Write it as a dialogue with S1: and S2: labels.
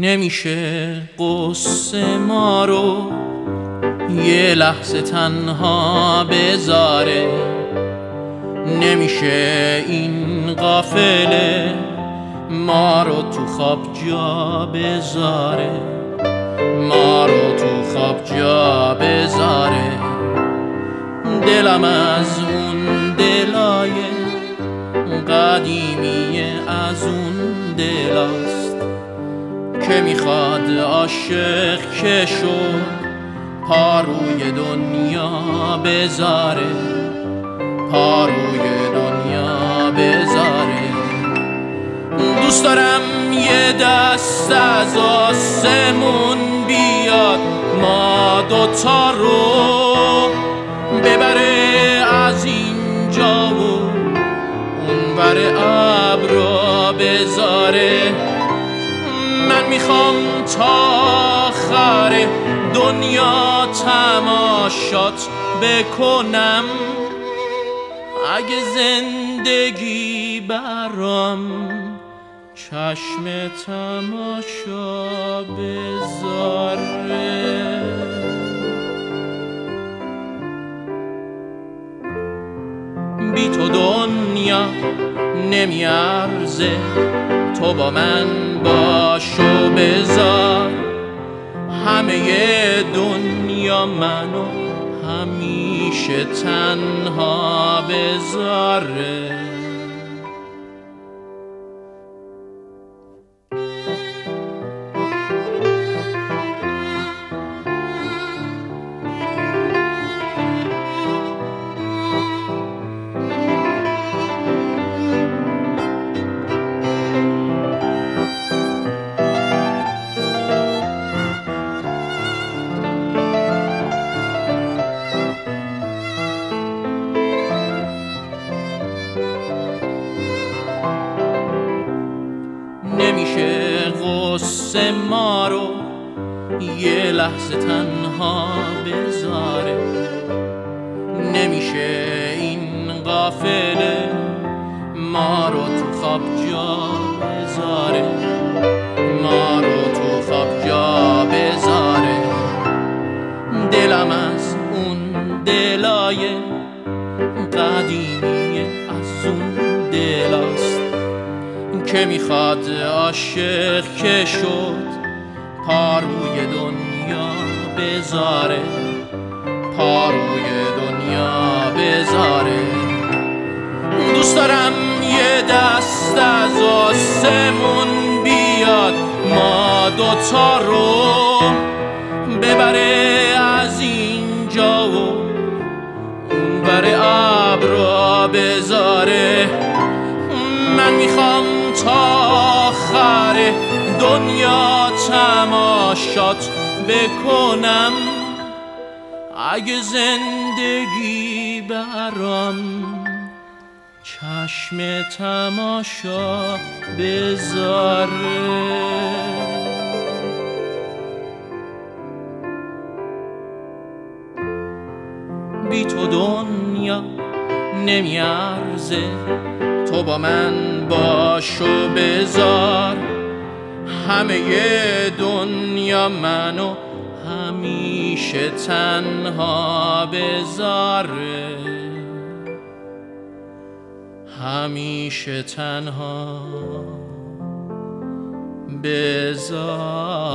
S1: نمیشه قصه ما رو یه لحظه تنها بذاره. نمیشه این قافله ما رو تو خواب جا بذاره. ما رو تو خواب جا بذاره. دلم از اون دلای قدیمی از اون دلاست که می‌خواد عاشق که شد پاروی دنیا بذاره. پاروی دنیا بذاره. دوست دارم یه دست از آسمون بیاد ما دوتا رو ببره از اینجا و اونور ابرا بذاره. من می‌خوام تا آخر دنیا تماشات بکنم. اگه زندگی برام چشم تماشا بذاره. بی تو دنیا نمیارزه. تو با من باش و بذار همه دنیا منو همیشه تنها بذاره. غصه ما رو یه لحظه تنها بذاره. نمیشه این قافله ما که می‌خواد عاشق که شد پاروی دنیا بذاره پاروی دنیا بذاره. دوست دارم یه دست از آسمون بیاد ما دوتا رو ببره از اینجا و اون بر ابرا بذاره. من می‌خوام تا آخر دنیا تماشات بکنم. اگه زندگی برام چشم تماشا بذاره. بی تو دنیا نمیارزه. تو با من باش و بذار. همه دنیا منو همیشه تنها بذاره. همیشه تنها بذاره.